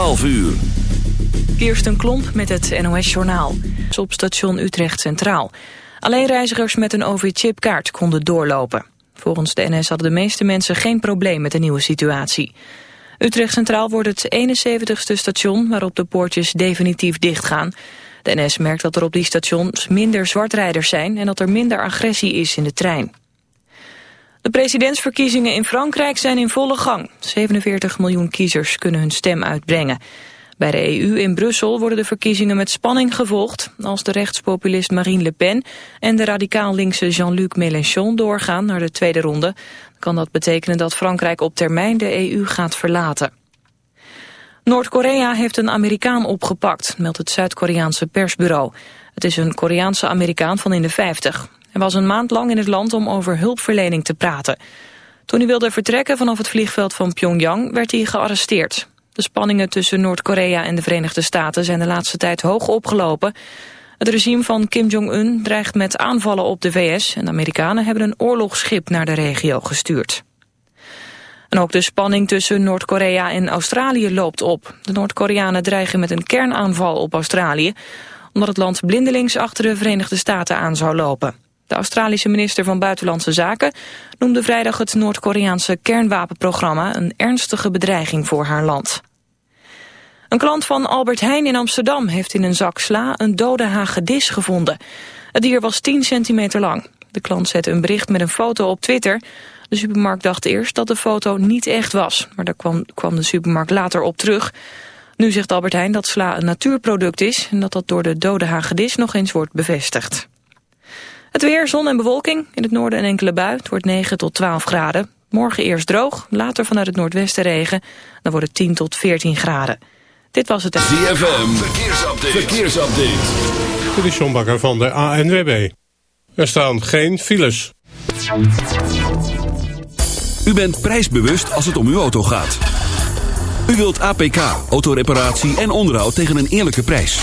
12 uur. Kirsten Klomp met het NOS-journaal. Op station Utrecht Centraal. Alleen reizigers met een OV-chipkaart konden doorlopen. Volgens de NS hadden de meeste mensen geen probleem met de nieuwe situatie. Utrecht Centraal wordt het 71ste station waarop de poortjes definitief dichtgaan. De NS merkt dat er op die stations minder zwartrijders zijn... en dat er minder agressie is in de trein. De presidentsverkiezingen in Frankrijk zijn in volle gang. 47 miljoen kiezers kunnen hun stem uitbrengen. Bij de EU in Brussel worden de verkiezingen met spanning gevolgd. Als de rechtspopulist Marine Le Pen en de radicaal linkse Jean-Luc Mélenchon doorgaan naar de tweede ronde, kan dat betekenen dat Frankrijk op termijn de EU gaat verlaten. Noord-Korea heeft een Amerikaan opgepakt, meldt het Zuid-Koreaanse persbureau. Het is een Koreaanse Amerikaan van in de 50. Hij was een maand lang in het land om over hulpverlening te praten. Toen hij wilde vertrekken vanaf het vliegveld van Pyongyang werd hij gearresteerd. De spanningen tussen Noord-Korea en de Verenigde Staten zijn de laatste tijd hoog opgelopen. Het regime van Kim Jong-un dreigt met aanvallen op de VS... en de Amerikanen hebben een oorlogsschip naar de regio gestuurd. En ook de spanning tussen Noord-Korea en Australië loopt op. De Noord-Koreanen dreigen met een kernaanval op Australië... omdat het land blindelings achter de Verenigde Staten aan zou lopen. De Australische minister van Buitenlandse Zaken noemde vrijdag het Noord-Koreaanse kernwapenprogramma een ernstige bedreiging voor haar land. Een klant van Albert Heijn in Amsterdam heeft in een zak sla een dode hagedis gevonden. Het dier was 10 centimeter lang. De klant zette een bericht met een foto op Twitter. De supermarkt dacht eerst dat de foto niet echt was, maar daar kwam, kwam de supermarkt later op terug. Nu zegt Albert Heijn dat sla een natuurproduct is en dat dat door de dode hagedis nog eens wordt bevestigd. Het weer, zon en bewolking. In het noorden een enkele bui. Het wordt 9 tot 12 graden. Morgen eerst droog, later vanuit het noordwesten regen. Dan wordt het 10 tot 14 graden. Dit was het... ZFM, verkeersupdate. verkeersupdate. Dit is John Bakker van de ANWB. Er staan geen files. U bent prijsbewust als het om uw auto gaat. U wilt APK, autoreparatie en onderhoud tegen een eerlijke prijs.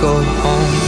go home.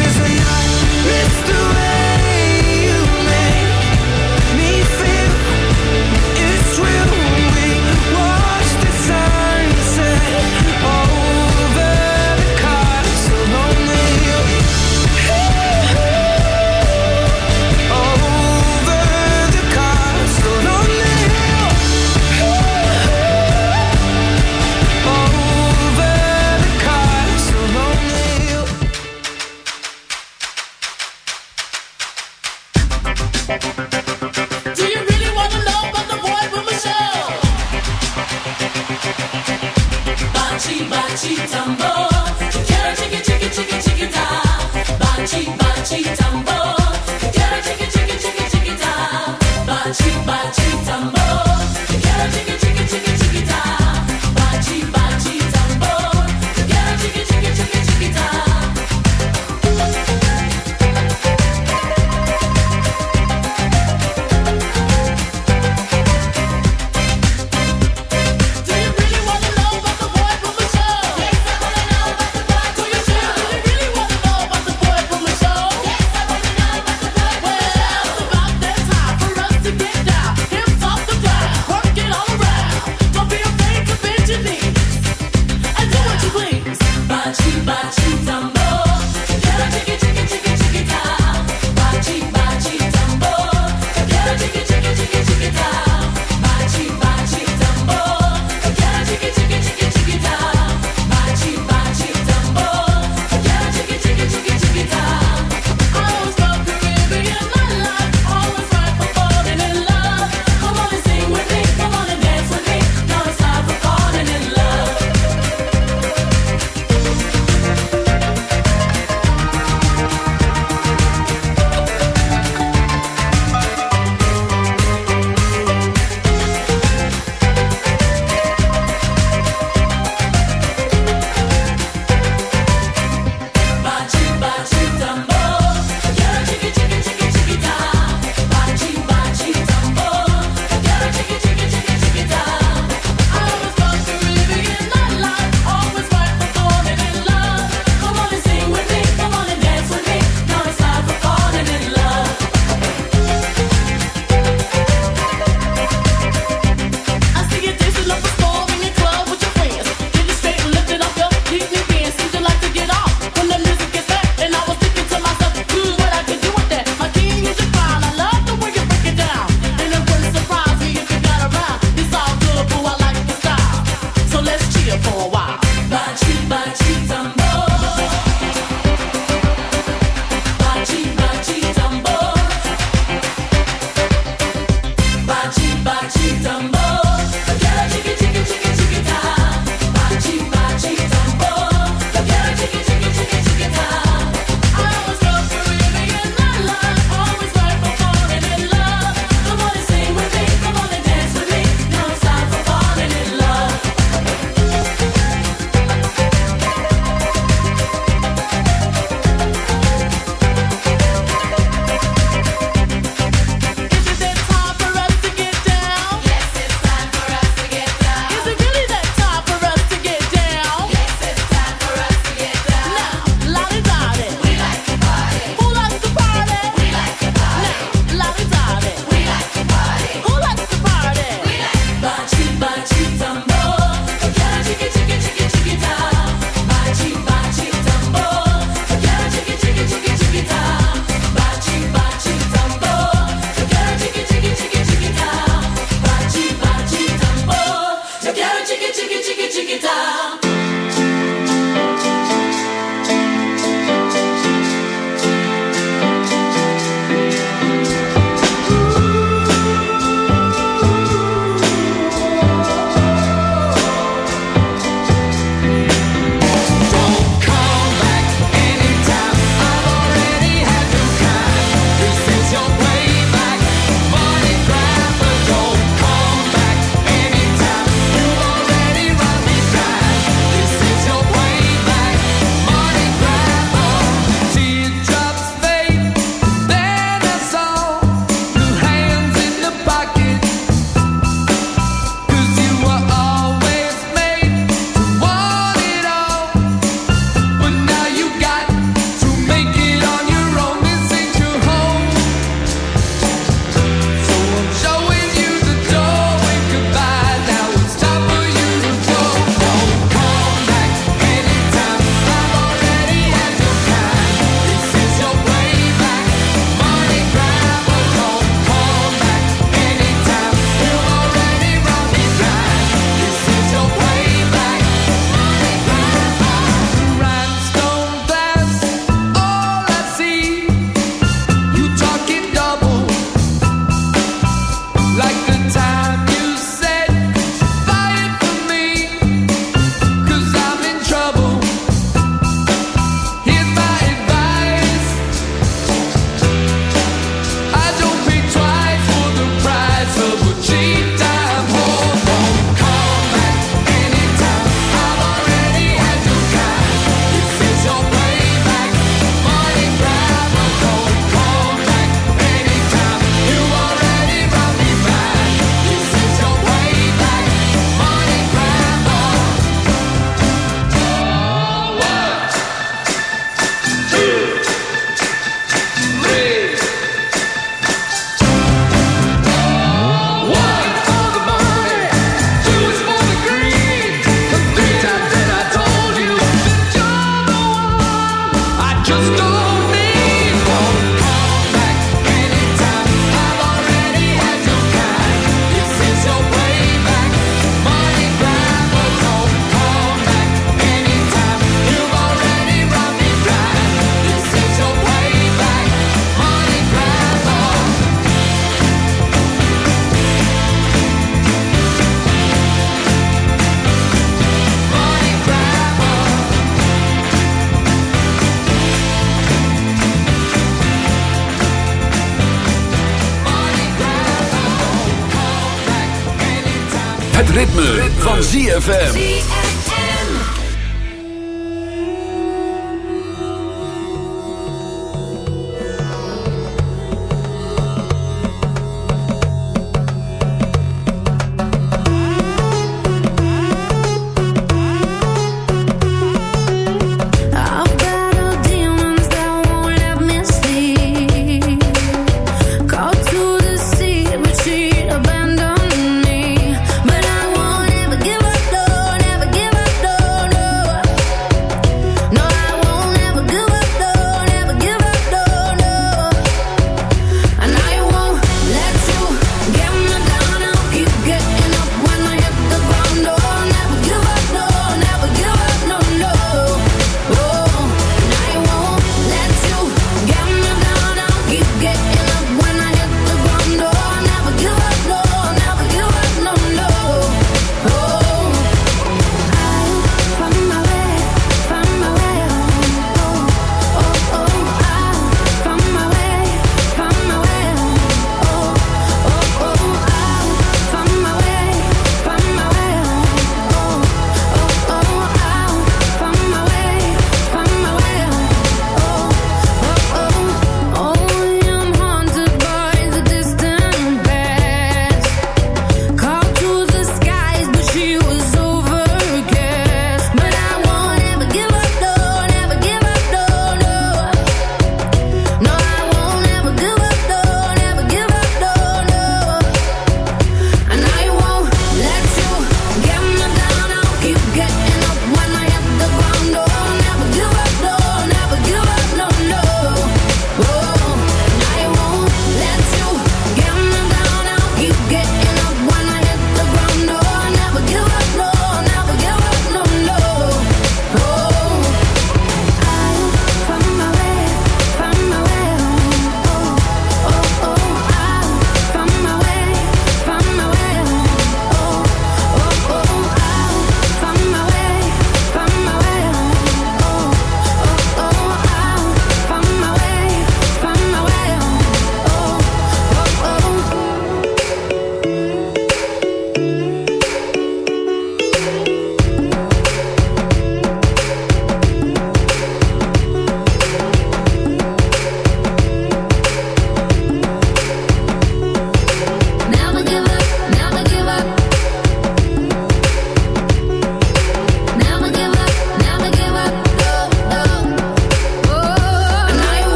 ZFM.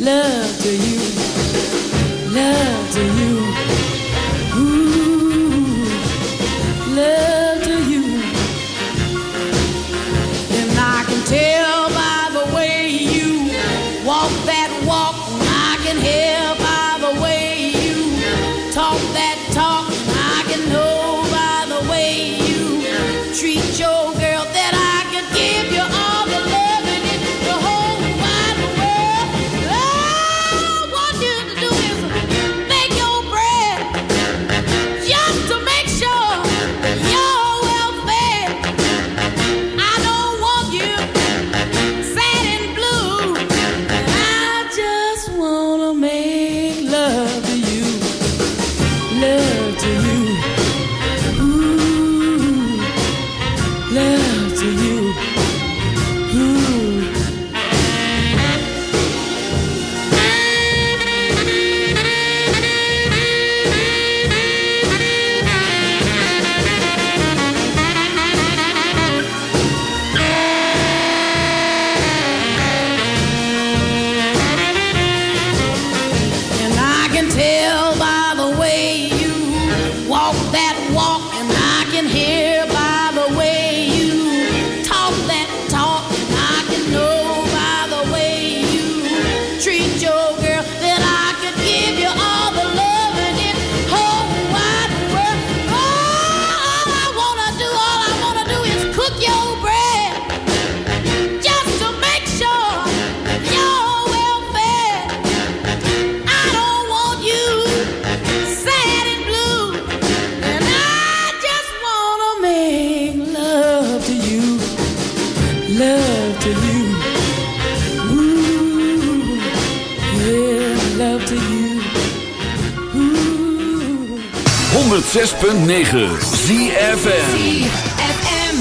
love to you. Love to you. love to you. Ooh, yeah, love to you. Ooh. 106.9 ZFM. ZFM.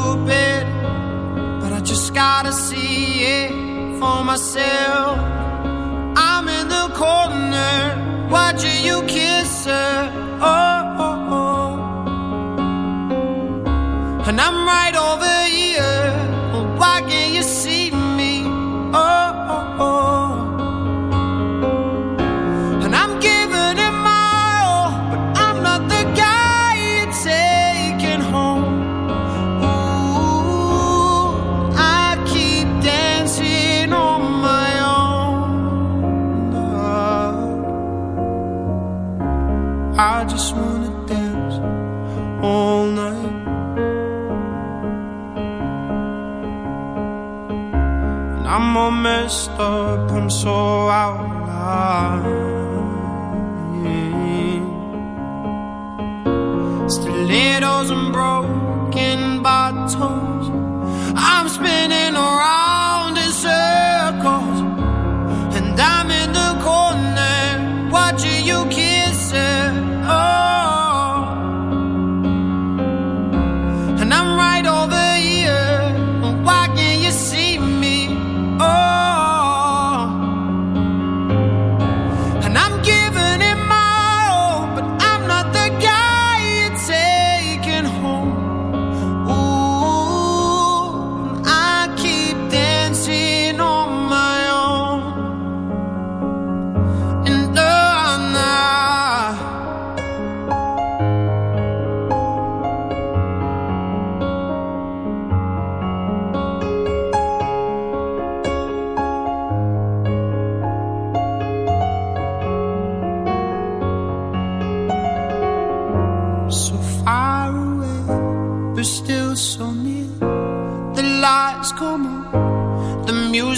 Stupid, but I just gotta see it for myself. I'm in the corner, watching you kiss her. So out of line. Stilettos and broken bottles. I'm spinning around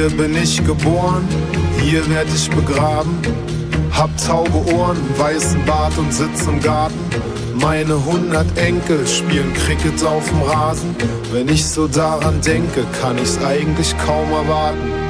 Hier bin ich geboren, hier werd ich begraben. Hab taube Ohren, weißen Bart und sitz im Garten. Meine hundert Enkel spielen Cricket auf dem Rasen. Wenn ich so daran denke, kann ich's eigentlich kaum erwarten.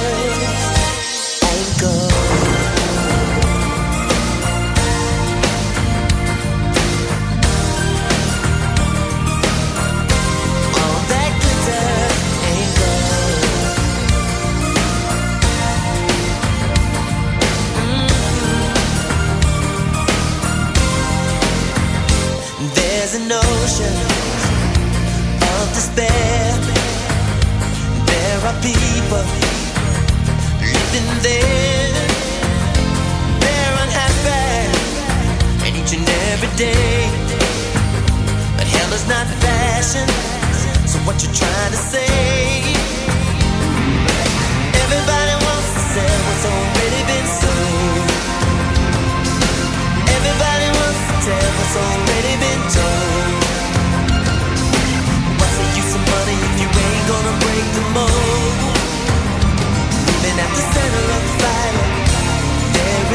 living there. And each and every day. But hell is not fashion. So what you trying to say? Everybody wants to sell what's already been sold. Everybody wants to tell what's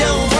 don't